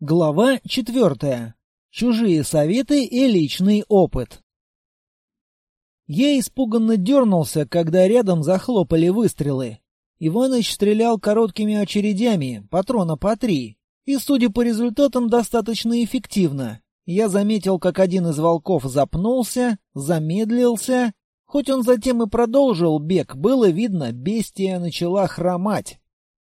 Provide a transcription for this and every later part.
Глава четвертая. Чужие советы и личный опыт. Я испуганно дернулся, когда рядом захлопали выстрелы. Иваныч стрелял короткими очередями, патрона по три. И, судя по результатам, достаточно эффективно. Я заметил, как один из волков запнулся, замедлился. Хоть он затем и продолжил бег, было видно, бестия начала хромать.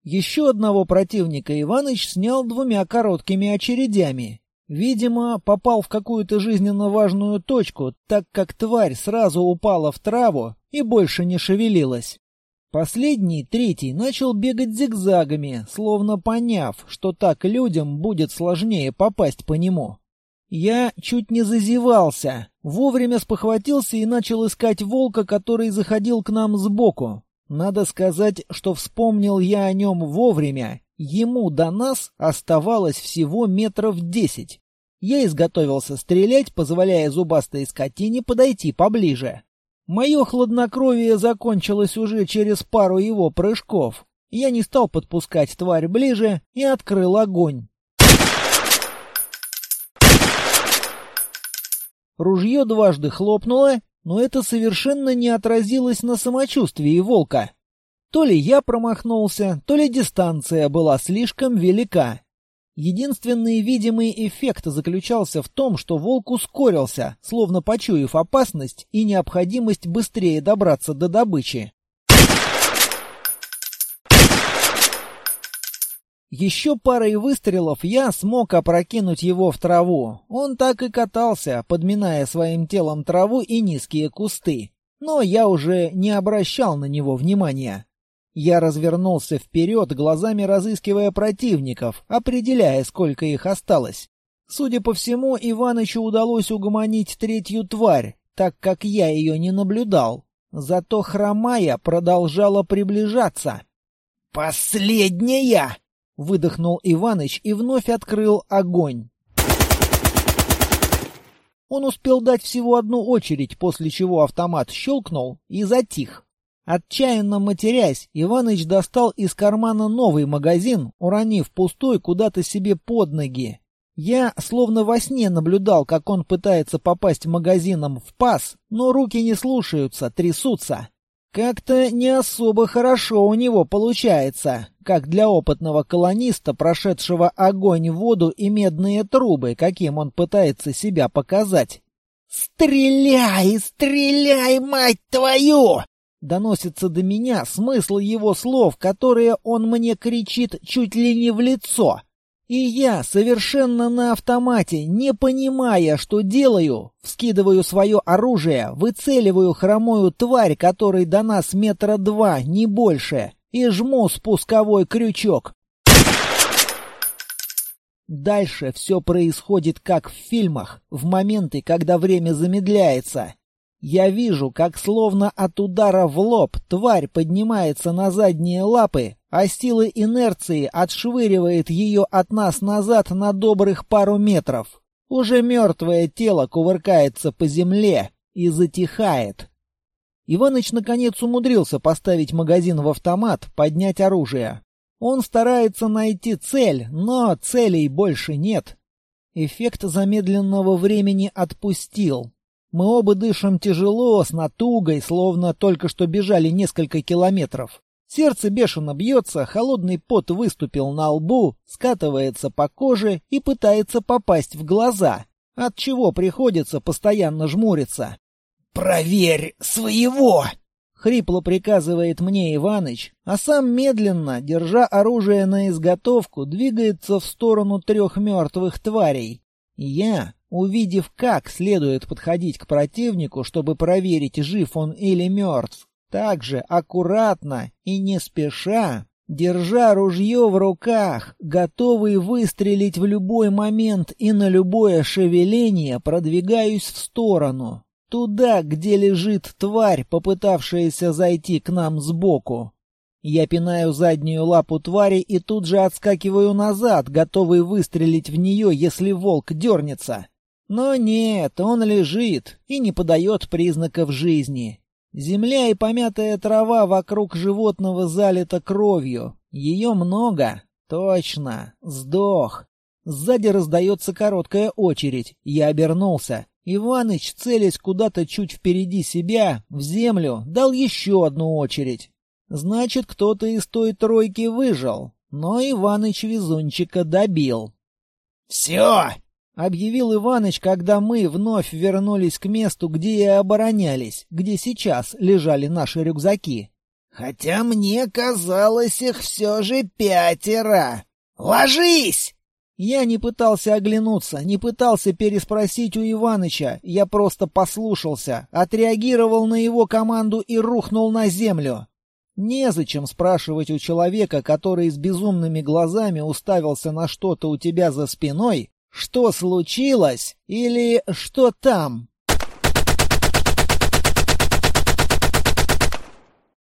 Еще одного противника Иваныч снял двумя короткими очередями. Видимо, попал в какую-то жизненно важную точку, так как тварь сразу упала в траву и больше не шевелилась. Последний, третий, начал бегать зигзагами, словно поняв, что так людям будет сложнее попасть по нему. Я чуть не зазевался, вовремя спохватился и начал искать волка, который заходил к нам сбоку. Надо сказать, что вспомнил я о нем вовремя. Ему до нас оставалось всего метров десять. Я изготовился стрелять, позволяя зубастой скотине подойти поближе. Мое хладнокровие закончилось уже через пару его прыжков. Я не стал подпускать тварь ближе и открыл огонь. Ружье дважды хлопнуло, но это совершенно не отразилось на самочувствии волка. То ли я промахнулся, то ли дистанция была слишком велика. Единственный видимый эффект заключался в том, что волк ускорился, словно почуяв опасность и необходимость быстрее добраться до добычи. Еще парой выстрелов я смог опрокинуть его в траву. Он так и катался, подминая своим телом траву и низкие кусты. Но я уже не обращал на него внимания. Я развернулся вперед, глазами разыскивая противников, определяя, сколько их осталось. Судя по всему, Иванычу удалось угомонить третью тварь, так как я ее не наблюдал. Зато хромая продолжала приближаться. «Последняя!» Выдохнул Иваныч и вновь открыл огонь. Он успел дать всего одну очередь, после чего автомат щелкнул и затих. Отчаянно матерясь, Иваныч достал из кармана новый магазин, уронив пустой куда-то себе под ноги. Я словно во сне наблюдал, как он пытается попасть магазином в паз, но руки не слушаются, трясутся. Как-то не особо хорошо у него получается, как для опытного колониста, прошедшего огонь, воду и медные трубы, каким он пытается себя показать. «Стреляй, стреляй, мать твою!» Доносится до меня смысл его слов, которые он мне кричит чуть ли не в лицо. И я, совершенно на автомате, не понимая, что делаю, вскидываю свое оружие, выцеливаю хромую тварь, которой до нас метра два, не больше, и жму спусковой крючок. Дальше все происходит как в фильмах, в моменты, когда время замедляется. Я вижу, как словно от удара в лоб тварь поднимается на задние лапы, а силы инерции отшвыривает ее от нас назад на добрых пару метров. Уже мертвое тело кувыркается по земле и затихает. Иваныч наконец умудрился поставить магазин в автомат, поднять оружие. Он старается найти цель, но целей больше нет. Эффект замедленного времени отпустил. Мы оба дышим тяжело, с натугой, словно только что бежали несколько километров. Сердце бешено бьется, холодный пот выступил на лбу, скатывается по коже и пытается попасть в глаза, от чего приходится постоянно жмуриться. «Проверь своего!» — хрипло приказывает мне Иваныч, а сам медленно, держа оружие на изготовку, двигается в сторону трех мертвых тварей. Я, Увидев, как следует подходить к противнику, чтобы проверить, жив он или мертв, также аккуратно и не спеша, держа ружье в руках, готовый выстрелить в любой момент и на любое шевеление, продвигаюсь в сторону, туда, где лежит тварь, попытавшаяся зайти к нам сбоку. Я пинаю заднюю лапу твари и тут же отскакиваю назад, готовый выстрелить в нее, если волк дернется. Но нет, он лежит и не подает признаков жизни. Земля и помятая трава вокруг животного залита кровью. Ее много. Точно. Сдох. Сзади раздается короткая очередь. Я обернулся. Иваныч, целясь куда-то чуть впереди себя, в землю, дал еще одну очередь. Значит, кто-то из той тройки выжил, но Иваныч везунчика добил. «Все!» — объявил Иваныч, когда мы вновь вернулись к месту, где и оборонялись, где сейчас лежали наши рюкзаки. «Хотя мне казалось их все же пятеро. Ложись!» Я не пытался оглянуться, не пытался переспросить у Иваныча, я просто послушался, отреагировал на его команду и рухнул на землю. Незачем спрашивать у человека, который с безумными глазами уставился на что-то у тебя за спиной, что случилось или что там.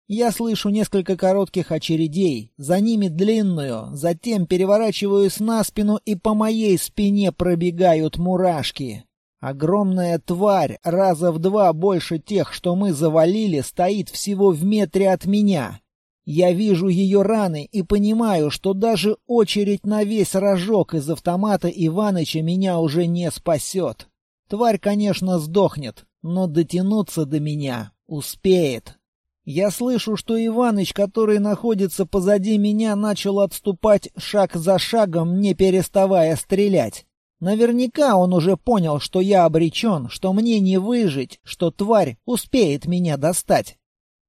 Я слышу несколько коротких очередей, за ними длинную, затем переворачиваюсь на спину и по моей спине пробегают мурашки. Огромная тварь, раза в два больше тех, что мы завалили, стоит всего в метре от меня. Я вижу ее раны и понимаю, что даже очередь на весь рожок из автомата Иваныча меня уже не спасет. Тварь, конечно, сдохнет, но дотянуться до меня успеет. Я слышу, что Иваныч, который находится позади меня, начал отступать шаг за шагом, не переставая стрелять. Наверняка он уже понял, что я обречен, что мне не выжить, что тварь успеет меня достать.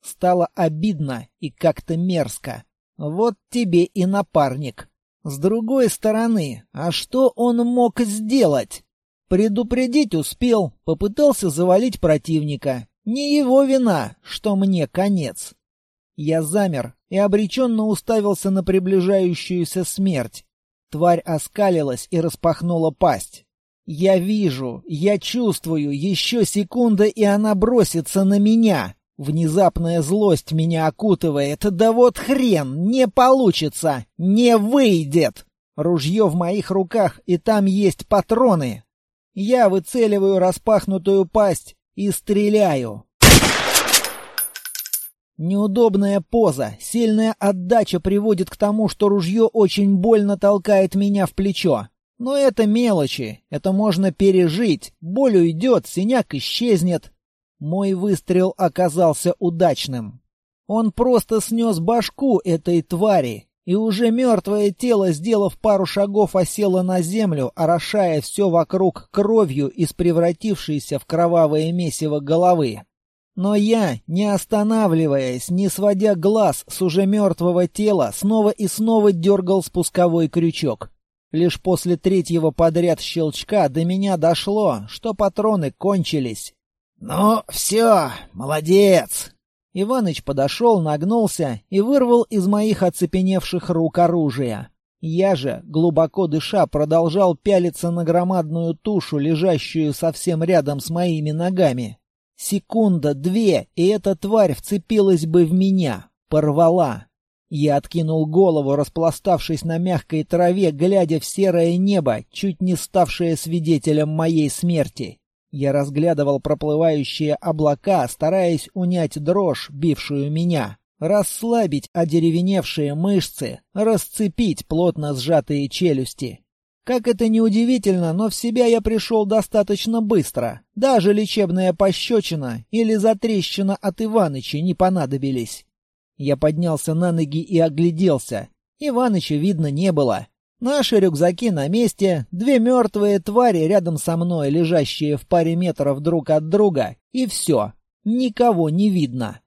Стало обидно и как-то мерзко. Вот тебе и напарник. С другой стороны, а что он мог сделать? Предупредить успел, попытался завалить противника. Не его вина, что мне конец. Я замер и обреченно уставился на приближающуюся смерть. Тварь оскалилась и распахнула пасть. Я вижу, я чувствую, еще секунда, и она бросится на меня. Внезапная злость меня окутывает. Да вот хрен, не получится, не выйдет. Ружье в моих руках, и там есть патроны. Я выцеливаю распахнутую пасть и стреляю. Неудобная поза, сильная отдача приводит к тому, что ружье очень больно толкает меня в плечо. Но это мелочи, это можно пережить, боль уйдет, синяк исчезнет. Мой выстрел оказался удачным. Он просто снес башку этой твари, и уже мертвое тело, сделав пару шагов, осело на землю, орошая все вокруг кровью из превратившейся в кровавое месиво головы. Но я, не останавливаясь, не сводя глаз с уже мертвого тела, снова и снова дергал спусковой крючок. Лишь после третьего подряд щелчка до меня дошло, что патроны кончились. «Ну, все, молодец!» Иваныч подошел, нагнулся и вырвал из моих оцепеневших рук оружие. Я же, глубоко дыша, продолжал пялиться на громадную тушу, лежащую совсем рядом с моими ногами. Секунда, две, и эта тварь вцепилась бы в меня, порвала. Я откинул голову, распластавшись на мягкой траве, глядя в серое небо, чуть не ставшее свидетелем моей смерти. Я разглядывал проплывающие облака, стараясь унять дрожь, бившую меня, расслабить одеревеневшие мышцы, расцепить плотно сжатые челюсти. Как это ни удивительно, но в себя я пришел достаточно быстро. Даже лечебная пощечина или затрещина от Иваныча не понадобились. Я поднялся на ноги и огляделся. Иваныча видно не было. Наши рюкзаки на месте, две мертвые твари рядом со мной, лежащие в паре метров друг от друга, и все. Никого не видно.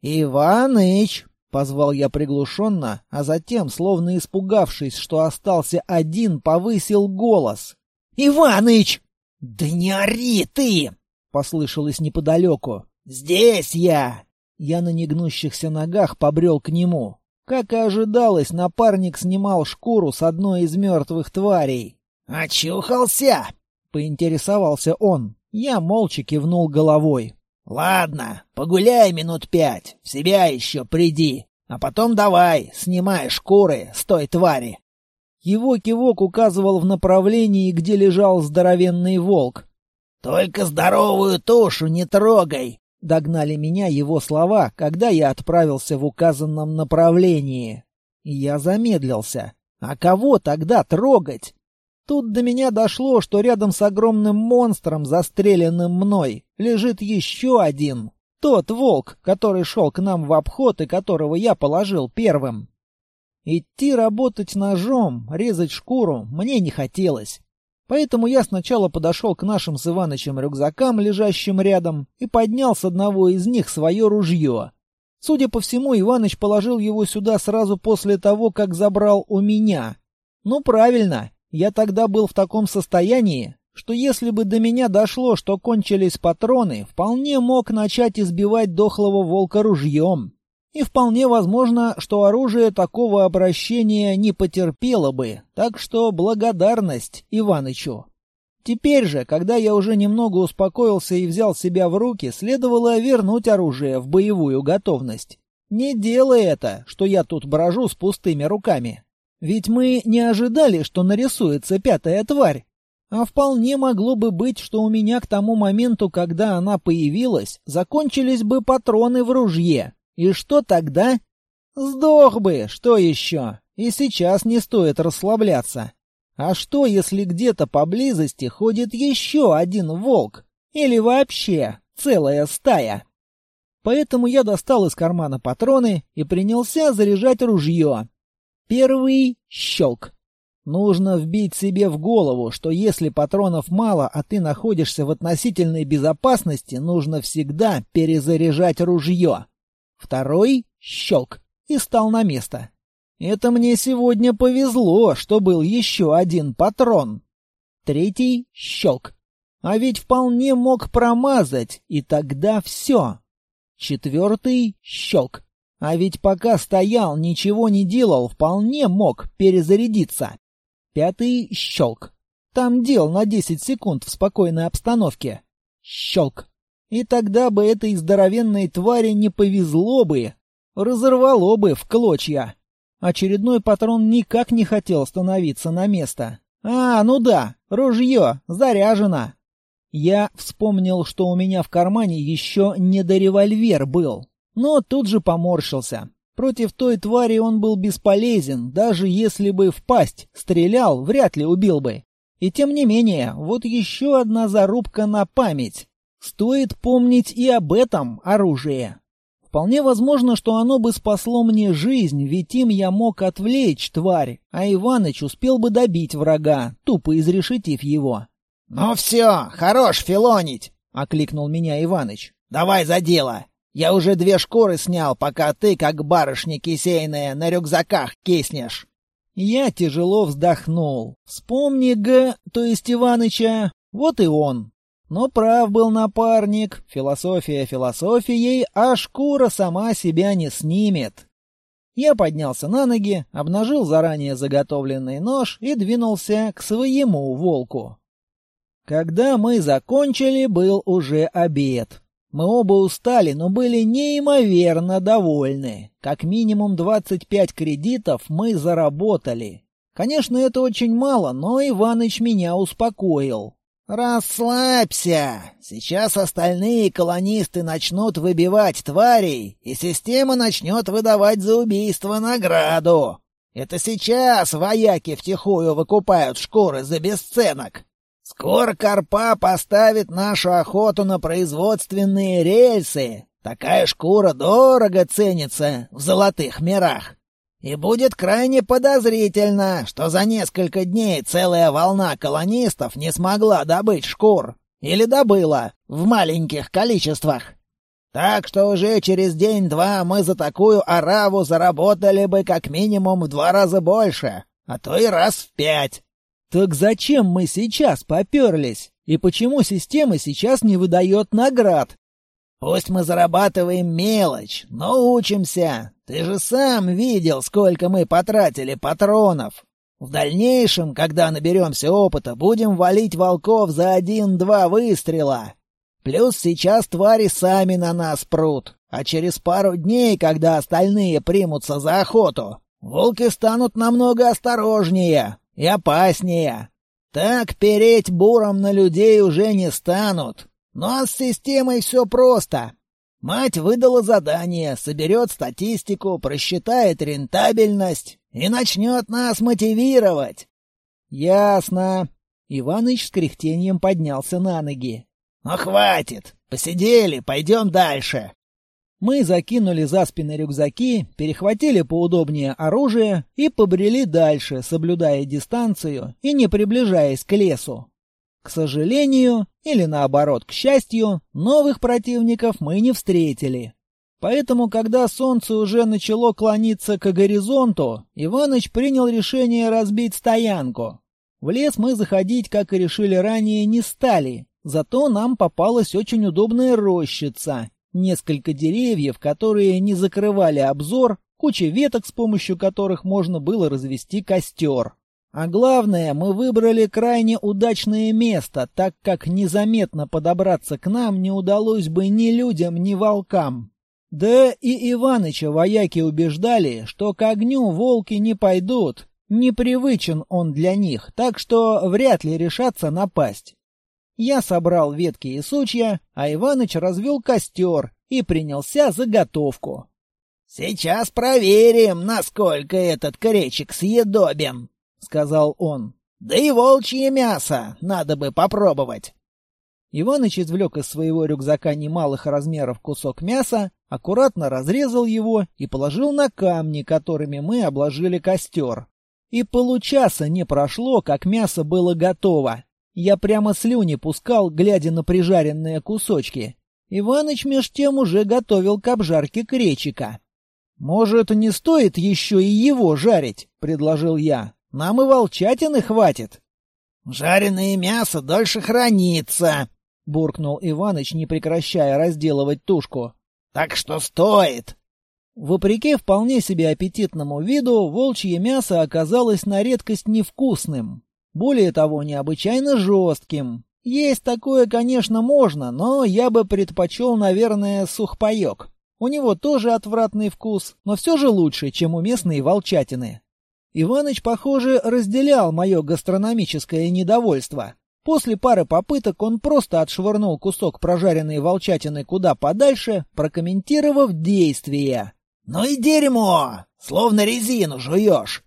«Иваныч!» — позвал я приглушенно, а затем, словно испугавшись, что остался один, повысил голос. «Иваныч!» «Да не ори ты!» — послышалось неподалеку. «Здесь я!» Я на негнущихся ногах побрел к нему. Как и ожидалось, напарник снимал шкуру с одной из мертвых тварей. «Очухался?» — поинтересовался он. Я молча кивнул головой. «Ладно, погуляй минут пять, в себя еще приди, а потом давай, снимай шкуры с той твари». Его кивок указывал в направлении, где лежал здоровенный волк. «Только здоровую тушу не трогай, Догнали меня его слова, когда я отправился в указанном направлении. Я замедлился. А кого тогда трогать? Тут до меня дошло, что рядом с огромным монстром, застреленным мной, лежит еще один. Тот волк, который шел к нам в обход и которого я положил первым. Идти работать ножом, резать шкуру мне не хотелось. Поэтому я сначала подошел к нашим с Иванычем рюкзакам, лежащим рядом, и поднял с одного из них свое ружье. Судя по всему, Иваныч положил его сюда сразу после того, как забрал у меня. Ну, правильно, я тогда был в таком состоянии, что если бы до меня дошло, что кончились патроны, вполне мог начать избивать дохлого волка ружьем. И вполне возможно, что оружие такого обращения не потерпело бы, так что благодарность Иванычу. Теперь же, когда я уже немного успокоился и взял себя в руки, следовало вернуть оружие в боевую готовность. Не делай это, что я тут брожу с пустыми руками. Ведь мы не ожидали, что нарисуется пятая тварь. А вполне могло бы быть, что у меня к тому моменту, когда она появилась, закончились бы патроны в ружье. И что тогда? Сдох бы, что еще? И сейчас не стоит расслабляться. А что, если где-то поблизости ходит еще один волк? Или вообще целая стая? Поэтому я достал из кармана патроны и принялся заряжать ружье. Первый щелк. Нужно вбить себе в голову, что если патронов мало, а ты находишься в относительной безопасности, нужно всегда перезаряжать ружье. Второй щелк и стал на место. Это мне сегодня повезло, что был еще один патрон. Третий щелк. А ведь вполне мог промазать, и тогда все. Четвертый щелк. А ведь пока стоял, ничего не делал, вполне мог перезарядиться. Пятый щелк. Там дел на 10 секунд в спокойной обстановке. Щелк. И тогда бы этой здоровенной твари не повезло бы. Разорвало бы в клочья. Очередной патрон никак не хотел становиться на место. А, ну да, ружье заряжено. Я вспомнил, что у меня в кармане еще не до револьвер был но тут же поморщился. Против той твари он был бесполезен, даже если бы в пасть стрелял, вряд ли убил бы. И тем не менее, вот еще одна зарубка на память. Стоит помнить и об этом оружии. Вполне возможно, что оно бы спасло мне жизнь, ведь им я мог отвлечь тварь, а Иваныч успел бы добить врага, тупо изрешетив его. — Ну все, хорош филонить! — окликнул меня Иваныч. — Давай за дело! Я уже две шкуры снял, пока ты, как барышня кисейная, на рюкзаках киснешь. Я тяжело вздохнул. Вспомни Г, то есть Иваныча, вот и он. Но прав был напарник, философия философией, а шкура сама себя не снимет. Я поднялся на ноги, обнажил заранее заготовленный нож и двинулся к своему волку. Когда мы закончили, был уже обед. Мы оба устали, но были неимоверно довольны. Как минимум 25 кредитов мы заработали. Конечно, это очень мало, но Иваныч меня успокоил. «Расслабься! Сейчас остальные колонисты начнут выбивать тварей, и система начнет выдавать за убийство награду. Это сейчас вояки втихую выкупают шкуры за бесценок. Скоро Карпа поставит нашу охоту на производственные рельсы. Такая шкура дорого ценится в золотых мирах. И будет крайне подозрительно, что за несколько дней целая волна колонистов не смогла добыть шкур. Или добыла в маленьких количествах. Так что уже через день-два мы за такую ораву заработали бы как минимум в два раза больше, а то и раз в пять. Так зачем мы сейчас поперлись? И почему система сейчас не выдает наград? Пусть мы зарабатываем мелочь, но учимся. Ты же сам видел, сколько мы потратили патронов. В дальнейшем, когда наберемся опыта, будем валить волков за один-два выстрела. Плюс сейчас твари сами на нас прут, а через пару дней, когда остальные примутся за охоту, волки станут намного осторожнее, и опаснее. Так переть буром на людей уже не станут. Но с системой все просто. Мать выдала задание, соберет статистику, просчитает рентабельность и начнет нас мотивировать. Ясно. Иваныч с кряхтением поднялся на ноги. Ну хватит. Посидели, пойдем дальше. Мы закинули за спины рюкзаки, перехватили поудобнее оружие и побрели дальше, соблюдая дистанцию и не приближаясь к лесу. К сожалению, или наоборот, к счастью, новых противников мы не встретили. Поэтому, когда солнце уже начало клониться к горизонту, Иваныч принял решение разбить стоянку. В лес мы заходить, как и решили ранее, не стали, зато нам попалась очень удобная рощица, несколько деревьев, которые не закрывали обзор, куча веток, с помощью которых можно было развести костер. А главное, мы выбрали крайне удачное место, так как незаметно подобраться к нам не удалось бы ни людям, ни волкам. Да и Иваныча вояки убеждали, что к огню волки не пойдут, непривычен он для них, так что вряд ли решатся напасть. Я собрал ветки и сучья, а Иваныч развел костер и принялся за готовку. «Сейчас проверим, насколько этот кречик съедобен», — сказал он. «Да и волчье мясо надо бы попробовать». Иваныч извлек из своего рюкзака немалых размеров кусок мяса, аккуратно разрезал его и положил на камни, которыми мы обложили костер. И получаса не прошло, как мясо было готово. Я прямо слюни пускал, глядя на прижаренные кусочки. Иваныч меж тем уже готовил к обжарке кречика. «Может, не стоит еще и его жарить?» — предложил я. Нам и волчатины хватит. Жареное мясо дольше хранится, буркнул Иваныч, не прекращая разделывать тушку. Так что стоит. Вопреки вполне себе аппетитному виду, волчье мясо оказалось на редкость невкусным. Более того, необычайно жестким. Есть такое, конечно, можно, но я бы предпочел, наверное, сухпайок. У него тоже отвратный вкус, но все же лучше, чем у местной волчатины. Иваныч, похоже, разделял мое гастрономическое недовольство. После пары попыток он просто отшвырнул кусок прожаренной волчатины куда подальше, прокомментировав действия. «Ну и дерьмо! Словно резину жуешь!»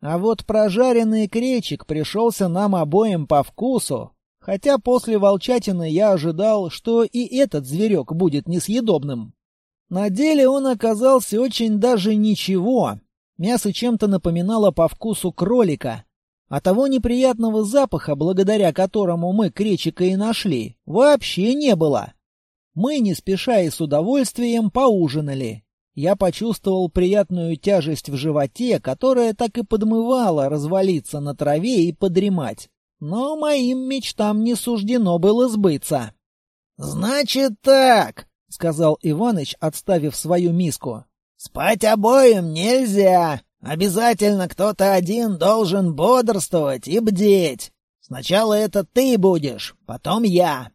А вот прожаренный кречик пришелся нам обоим по вкусу. Хотя после волчатины я ожидал, что и этот зверек будет несъедобным. На деле он оказался очень даже ничего, Мясо чем-то напоминало по вкусу кролика, а того неприятного запаха, благодаря которому мы кречика и нашли, вообще не было. Мы, не спеша и с удовольствием, поужинали. Я почувствовал приятную тяжесть в животе, которая так и подмывала развалиться на траве и подремать. Но моим мечтам не суждено было сбыться. «Значит так», — сказал Иваныч, отставив свою миску. Спать обоим нельзя. Обязательно кто-то один должен бодрствовать и бдеть. Сначала это ты будешь, потом я.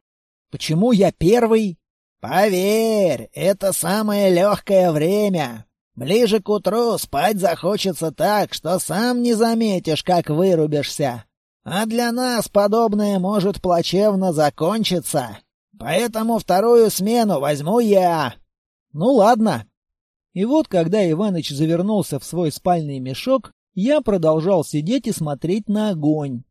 Почему я первый? Поверь, это самое легкое время. Ближе к утру спать захочется так, что сам не заметишь, как вырубишься. А для нас подобное может плачевно закончиться. Поэтому вторую смену возьму я. Ну ладно, и вот, когда Иваныч завернулся в свой спальный мешок, я продолжал сидеть и смотреть на огонь.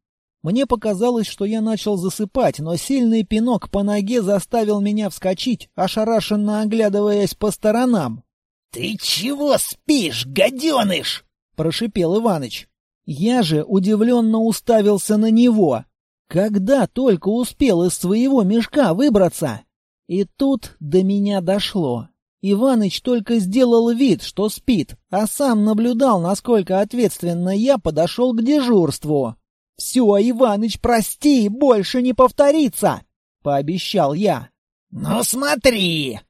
Мне показалось, что я начал засыпать, но сильный пинок по ноге заставил меня вскочить, ошарашенно оглядываясь по сторонам. — Ты чего спишь, гаденыш? — прошипел Иваныч. Я же удивленно уставился на него. Когда только успел из своего мешка выбраться? И тут до меня дошло. Иваныч только сделал вид, что спит, а сам наблюдал, насколько ответственно я подошел к дежурству. «Все, Иваныч, прости, больше не повторится!» — пообещал я. «Ну смотри!»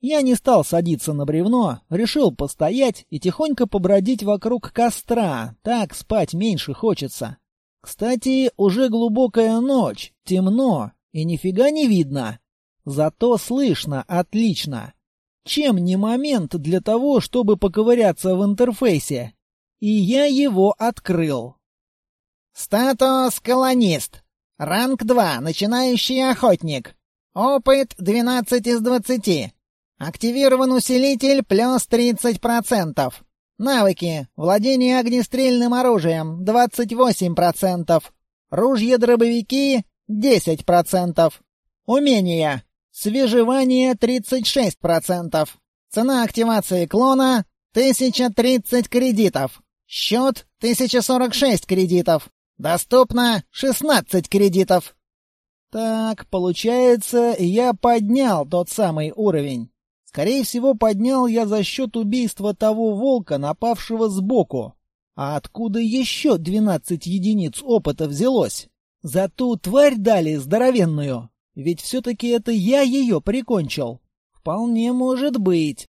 Я не стал садиться на бревно, решил постоять и тихонько побродить вокруг костра, так спать меньше хочется. Кстати, уже глубокая ночь, темно, и нифига не видно. Зато слышно отлично. Чем не момент для того, чтобы поковыряться в интерфейсе? И я его открыл. Статус колонист. Ранг 2, начинающий охотник. Опыт 12 из 20. Активирован усилитель плюс 30%. Навыки. Владение огнестрельным оружием 28%. Ружья-дробовики 10%. Умения. Свежевание 36%. Цена активации клона 1030 кредитов. Счет 1046 кредитов. Доступно 16 кредитов. Так, получается, я поднял тот самый уровень. Скорее всего, поднял я за счет убийства того волка, напавшего сбоку. А откуда еще двенадцать единиц опыта взялось? За ту тварь дали здоровенную. Ведь все-таки это я ее прикончил. Вполне может быть.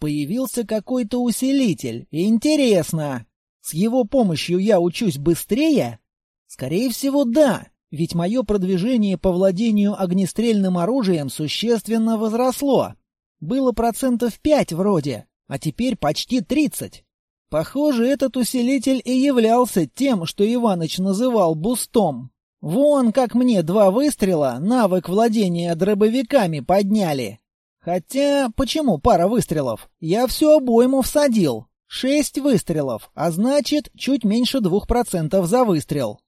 Появился какой-то усилитель. Интересно. С его помощью я учусь быстрее? Скорее всего, да. Ведь мое продвижение по владению огнестрельным оружием существенно возросло. Было процентов пять вроде, а теперь почти тридцать. Похоже, этот усилитель и являлся тем, что Иваныч называл бустом. Вон как мне два выстрела навык владения дробовиками подняли. Хотя, почему пара выстрелов? Я всю обойму всадил. Шесть выстрелов, а значит, чуть меньше двух процентов за выстрел.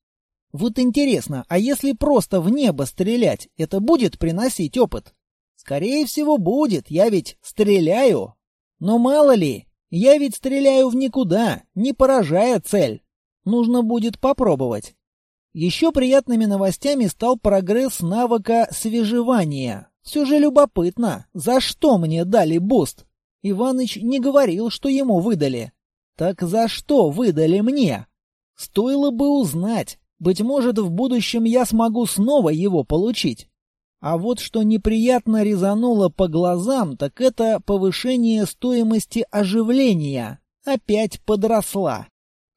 Вот интересно, а если просто в небо стрелять, это будет приносить опыт? Скорее всего, будет, я ведь стреляю. Но мало ли, я ведь стреляю в никуда, не поражая цель. Нужно будет попробовать. Еще приятными новостями стал прогресс навыка свежевания. Все же любопытно, за что мне дали буст? Иваныч не говорил, что ему выдали. Так за что выдали мне? Стоило бы узнать. Быть может, в будущем я смогу снова его получить. А вот что неприятно резануло по глазам, так это повышение стоимости оживления. Опять подросла.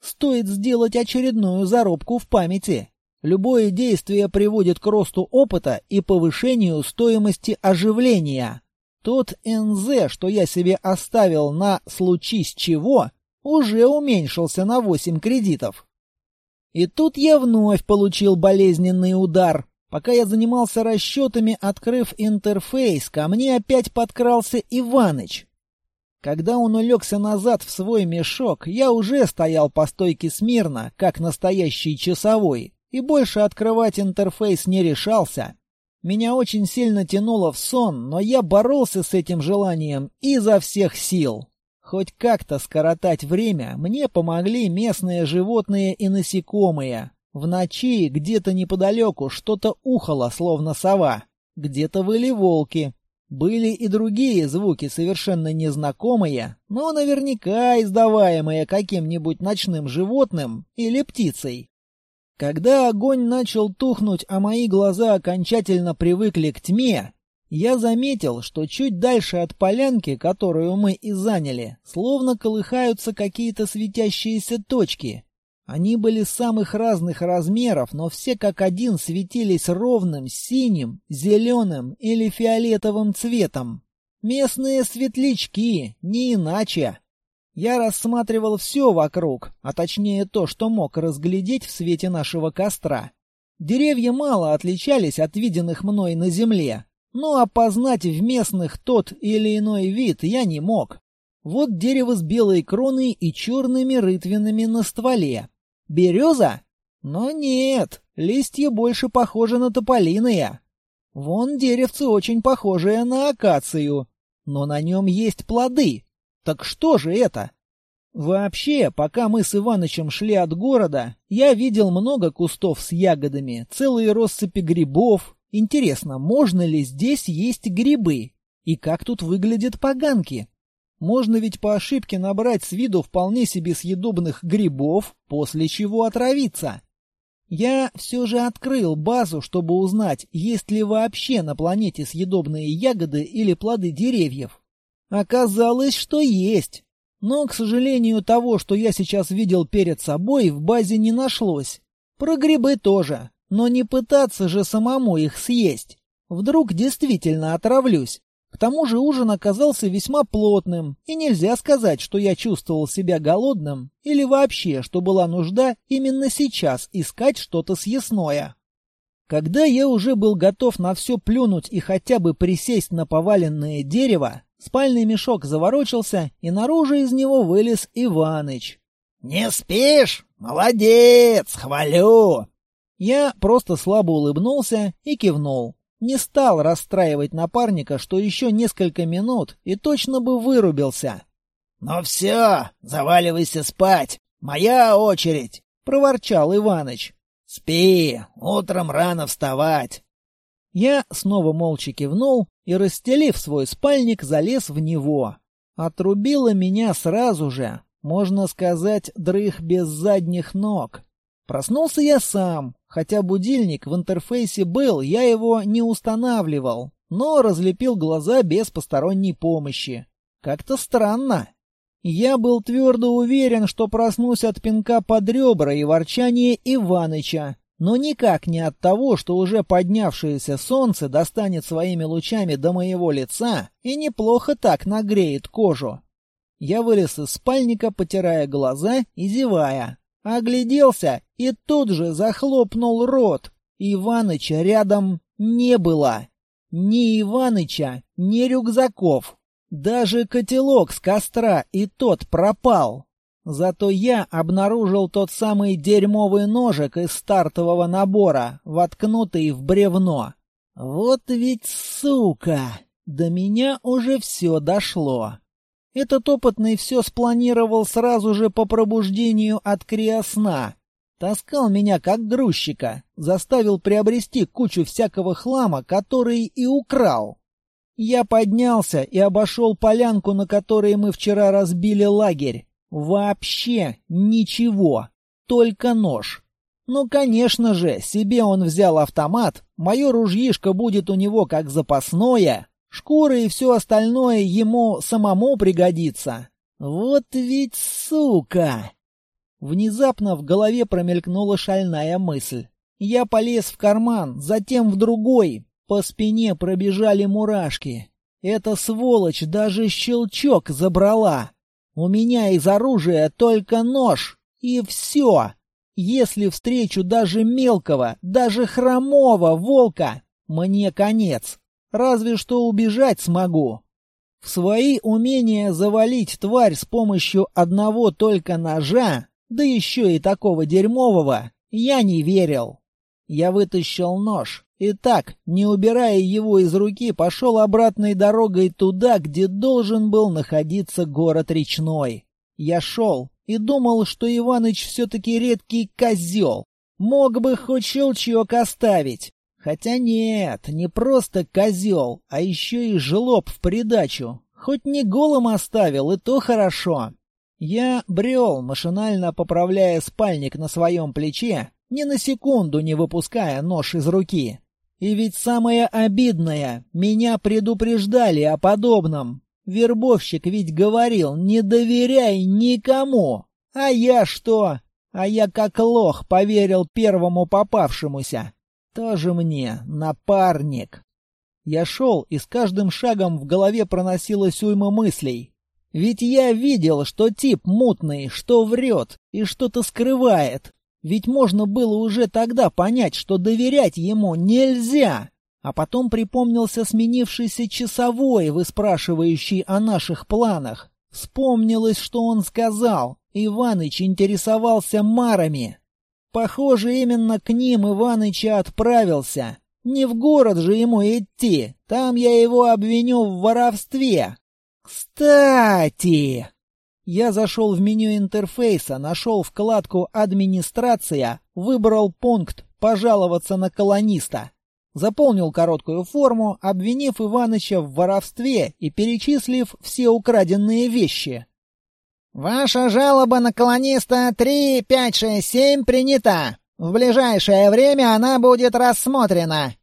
Стоит сделать очередную заробку в памяти. Любое действие приводит к росту опыта и повышению стоимости оживления. Тот НЗ, что я себе оставил на «случись чего», уже уменьшился на 8 кредитов. И тут я вновь получил болезненный удар. Пока я занимался расчетами, открыв интерфейс, ко мне опять подкрался Иваныч. Когда он улегся назад в свой мешок, я уже стоял по стойке смирно, как настоящий часовой, и больше открывать интерфейс не решался. Меня очень сильно тянуло в сон, но я боролся с этим желанием изо всех сил. Хоть как-то скоротать время мне помогли местные животные и насекомые. В ночи где-то неподалеку что-то ухало, словно сова. Где-то выли волки. Были и другие звуки, совершенно незнакомые, но наверняка издаваемые каким-нибудь ночным животным или птицей. Когда огонь начал тухнуть, а мои глаза окончательно привыкли к тьме, я заметил, что чуть дальше от полянки, которую мы и заняли, словно колыхаются какие-то светящиеся точки. Они были самых разных размеров, но все как один светились ровным синим, зеленым или фиолетовым цветом. Местные светлячки, не иначе. Я рассматривал все вокруг, а точнее то, что мог разглядеть в свете нашего костра. Деревья мало отличались от виденных мной на земле, но опознать в местных тот или иной вид я не мог. Вот дерево с белой кроной и черными рытвинами на стволе. Береза? Но нет, листья больше похожи на тополиные. Вон деревце очень похожее на акацию, но на нем есть плоды. Так что же это? Вообще, пока мы с Иванычем шли от города, я видел много кустов с ягодами, целые россыпи грибов. Интересно, можно ли здесь есть грибы? И как тут выглядят поганки? Можно ведь по ошибке набрать с виду вполне себе съедобных грибов, после чего отравиться. Я все же открыл базу, чтобы узнать, есть ли вообще на планете съедобные ягоды или плоды деревьев. Оказалось, что есть. Но, к сожалению, того, что я сейчас видел перед собой, в базе не нашлось. Про грибы тоже. Но не пытаться же самому их съесть. Вдруг действительно отравлюсь. К тому же ужин оказался весьма плотным, и нельзя сказать, что я чувствовал себя голодным, или вообще, что была нужда именно сейчас искать что-то съестное. Когда я уже был готов на все плюнуть и хотя бы присесть на поваленное дерево, Спальный мешок заворочился, и наружу из него вылез Иваныч. «Не спишь? Молодец! Хвалю!» Я просто слабо улыбнулся и кивнул. Не стал расстраивать напарника, что еще несколько минут, и точно бы вырубился. «Ну все, заваливайся спать. Моя очередь!» — проворчал Иваныч. «Спи, утром рано вставать». Я снова молча кивнул и, расстелив свой спальник, залез в него. Отрубило меня сразу же, можно сказать, дрых без задних ног. Проснулся я сам, хотя будильник в интерфейсе был, я его не устанавливал, но разлепил глаза без посторонней помощи. Как-то странно. Я был твердо уверен, что проснусь от пинка под ребра и ворчания Иваныча, но никак не от того, что уже поднявшееся солнце достанет своими лучами до моего лица и неплохо так нагреет кожу. Я вылез из спальника, потирая глаза и зевая. Огляделся и тут же захлопнул рот. Иваныча рядом не было. Ни Иваныча, ни рюкзаков. Даже котелок с костра и тот пропал. Зато я обнаружил тот самый дерьмовый ножик из стартового набора, воткнутый в бревно. Вот ведь сука! До меня уже все дошло. Этот опытный все спланировал сразу же по пробуждению от криосна. Таскал меня как грузчика, заставил приобрести кучу всякого хлама, который и украл. Я поднялся и обошел полянку, на которой мы вчера разбили лагерь. Вообще ничего, только нож. Ну, конечно же, себе он взял автомат, мое ружьишко будет у него как запасное, шкура и все остальное ему самому пригодится. Вот ведь сука! Внезапно в голове промелькнула шальная мысль. Я полез в карман, затем в другой. По спине пробежали мурашки. Эта сволочь даже щелчок забрала. У меня из оружия только нож, и все. Если встречу даже мелкого, даже хромого волка, мне конец. Разве что убежать смогу. В свои умения завалить тварь с помощью одного только ножа, да еще и такого дерьмового, я не верил. Я вытащил нож, и так, не убирая его из руки, пошел обратной дорогой туда, где должен был находиться город речной. Я шел и думал, что Иваныч все-таки редкий козел. Мог бы хоть щелчок оставить. Хотя нет, не просто козел, а еще и жлоб в придачу. Хоть не голым оставил, и то хорошо. Я брел, машинально поправляя спальник на своем плече, ни на секунду не выпуская нож из руки. И ведь самое обидное, меня предупреждали о подобном. Вербовщик ведь говорил, не доверяй никому. А я что? А я как лох поверил первому попавшемуся. Тоже мне напарник. Я шел, и с каждым шагом в голове проносилась уйма мыслей. Ведь я видел, что тип мутный, что врет и что-то скрывает. Ведь можно было уже тогда понять, что доверять ему нельзя. А потом припомнился сменившийся часовой, выспрашивающий о наших планах. Вспомнилось, что он сказал. Иваныч интересовался марами. Похоже, именно к ним Иваныч отправился. Не в город же ему идти, там я его обвиню в воровстве. Кстати, я зашел в меню интерфейса, нашел вкладку «Администрация», выбрал пункт «Пожаловаться на колониста». Заполнил короткую форму, обвинив Иваныча в воровстве и перечислив все украденные вещи. «Ваша жалоба на колониста 3567 принята. В ближайшее время она будет рассмотрена».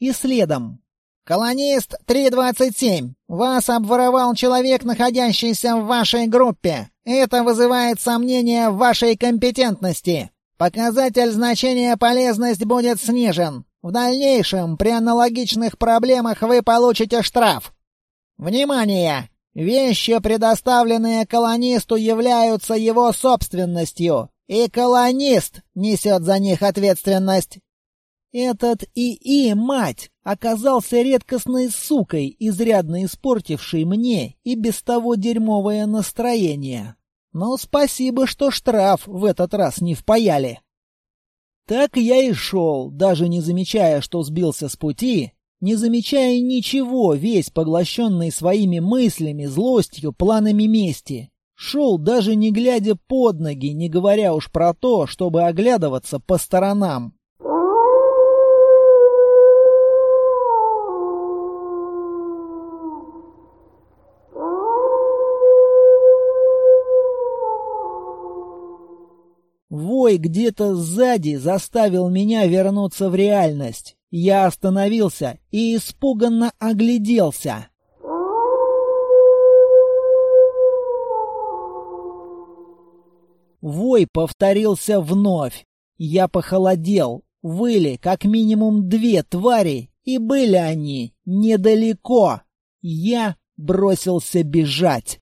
И следом. «Колонист 327, вас обворовал человек, находящийся в вашей группе. Это вызывает сомнения в вашей компетентности. Показатель значения полезность будет снижен. В дальнейшем при аналогичных проблемах вы получите штраф. Внимание! Вещи, предоставленные колонисту, являются его собственностью, и колонист несет за них ответственность. Этот ИИ, мать, оказался редкостной сукой, изрядно испортившей мне и без того дерьмовое настроение. Но спасибо, что штраф в этот раз не впаяли. Так я и шел, даже не замечая, что сбился с пути, не замечая ничего, весь поглощенный своими мыслями, злостью, планами мести. Шел, даже не глядя под ноги, не говоря уж про то, чтобы оглядываться по сторонам. Вой где-то сзади заставил меня вернуться в реальность. Я остановился и испуганно огляделся. Вой повторился вновь. Я похолодел. Выли как минимум две твари, и были они недалеко. Я бросился бежать.